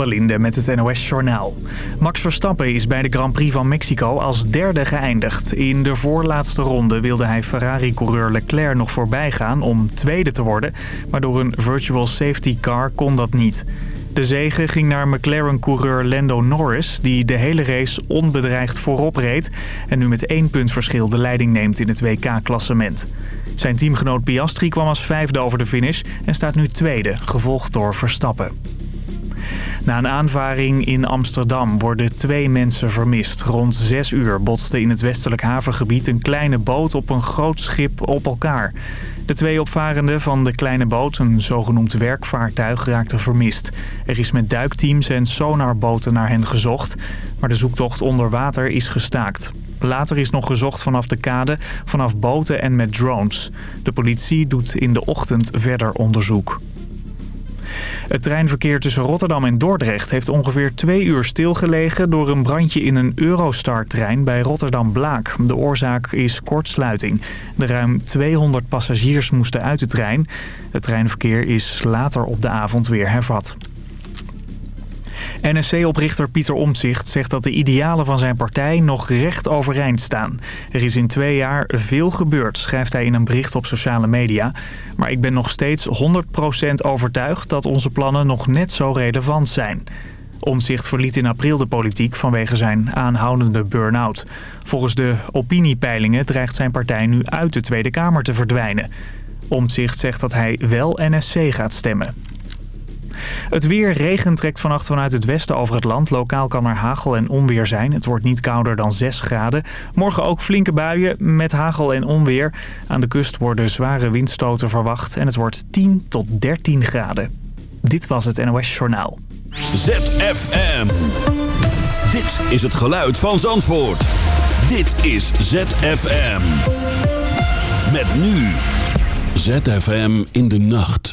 der met het NOS-journaal. Max Verstappen is bij de Grand Prix van Mexico als derde geëindigd. In de voorlaatste ronde wilde hij Ferrari-coureur Leclerc nog voorbij gaan om tweede te worden. Maar door een virtual safety car kon dat niet. De zege ging naar McLaren-coureur Lando Norris... die de hele race onbedreigd voorop reed... en nu met één punt verschil de leiding neemt in het WK-klassement. Zijn teamgenoot Piastri kwam als vijfde over de finish en staat nu tweede, gevolgd door Verstappen. Na een aanvaring in Amsterdam worden twee mensen vermist. Rond zes uur botste in het westelijk havengebied een kleine boot op een groot schip op elkaar. De twee opvarenden van de kleine boot, een zogenoemd werkvaartuig, raakten vermist. Er is met duikteams en sonarboten naar hen gezocht, maar de zoektocht onder water is gestaakt. Later is nog gezocht vanaf de kade, vanaf boten en met drones. De politie doet in de ochtend verder onderzoek. Het treinverkeer tussen Rotterdam en Dordrecht heeft ongeveer twee uur stilgelegen... door een brandje in een Eurostar-trein bij Rotterdam-Blaak. De oorzaak is kortsluiting. De ruim 200 passagiers moesten uit de trein. Het treinverkeer is later op de avond weer hervat. NSC-oprichter Pieter Omtzigt zegt dat de idealen van zijn partij nog recht overeind staan. Er is in twee jaar veel gebeurd, schrijft hij in een bericht op sociale media. Maar ik ben nog steeds 100% overtuigd dat onze plannen nog net zo relevant zijn. Omzicht verliet in april de politiek vanwege zijn aanhoudende burn-out. Volgens de opiniepeilingen dreigt zijn partij nu uit de Tweede Kamer te verdwijnen. Omtzigt zegt dat hij wel NSC gaat stemmen. Het weer, regen trekt vannacht vanuit het westen over het land. Lokaal kan er hagel en onweer zijn. Het wordt niet kouder dan 6 graden. Morgen ook flinke buien met hagel en onweer. Aan de kust worden zware windstoten verwacht. En het wordt 10 tot 13 graden. Dit was het NOS Journaal. ZFM. Dit is het geluid van Zandvoort. Dit is ZFM. Met nu. ZFM in de nacht.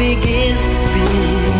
Begin to speak.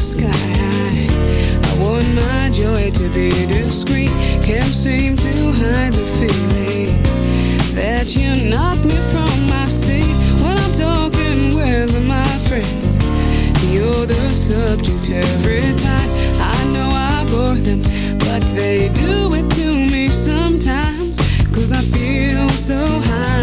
sky high. I want my joy to be discreet. Can't seem to hide the feeling that you knock me from my seat. When I'm talking with my friends, you're the subject every time. I know I bore them, but they do it to me sometimes. Cause I feel so high.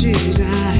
choose I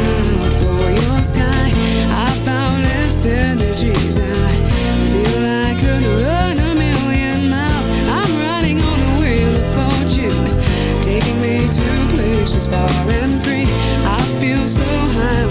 I feel I could run a million miles. I'm riding on the wheel of fortune, taking me to places far and free. I feel so high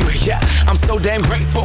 you. Yeah, I'm so damn grateful.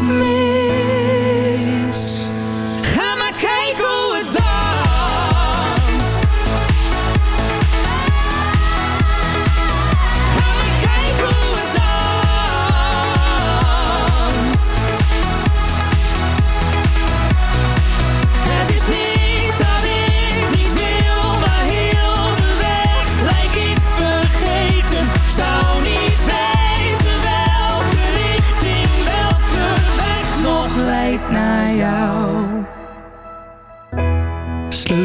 me.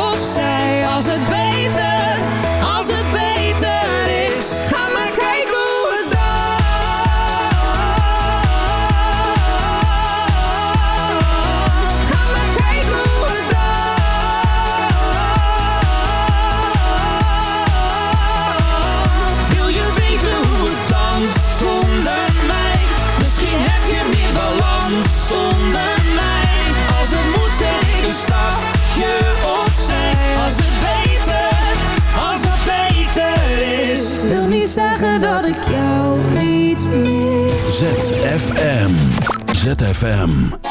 ZFM. ZFM.